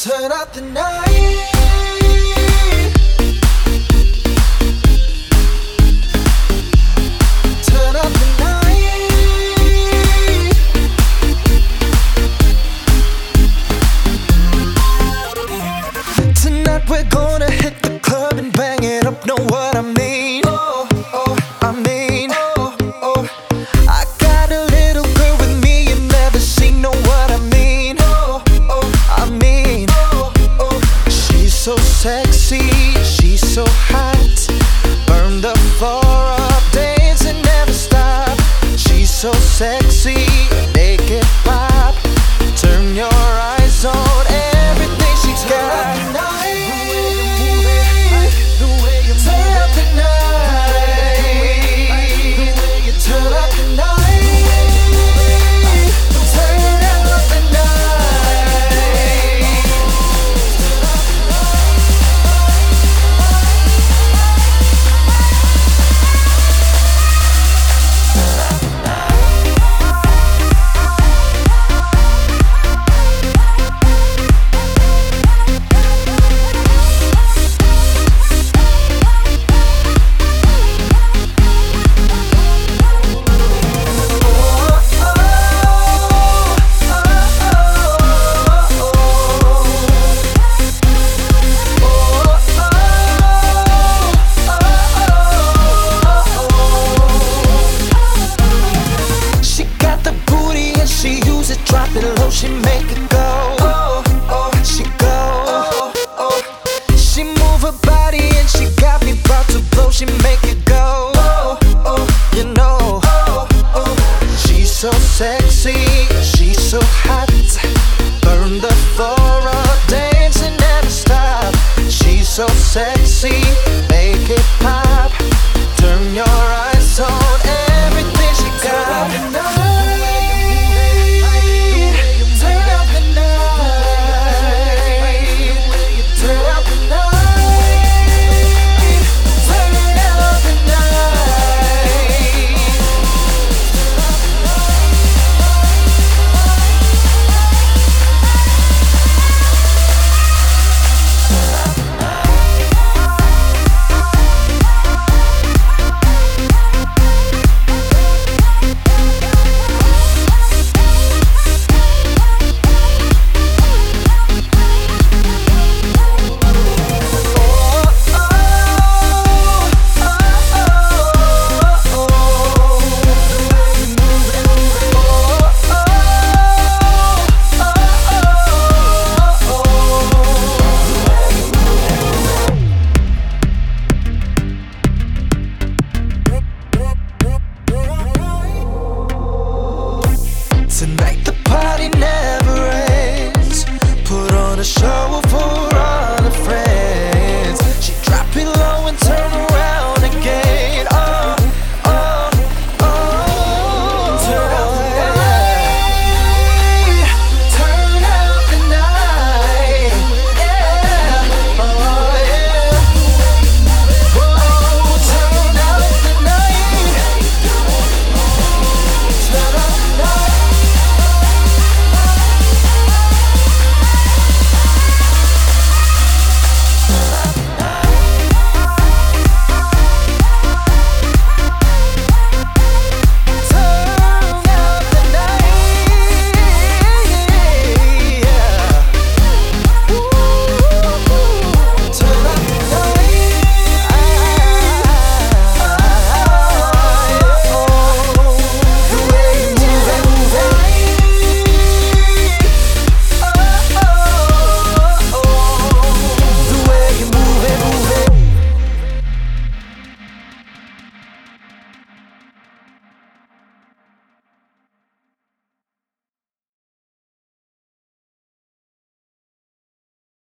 turn out the night. We're gonna hit the club and bang it up, no for so sexy, she's so hot. Burn the floor up, dance and never stop. She's so sexy, make it pop. Turn your eyes.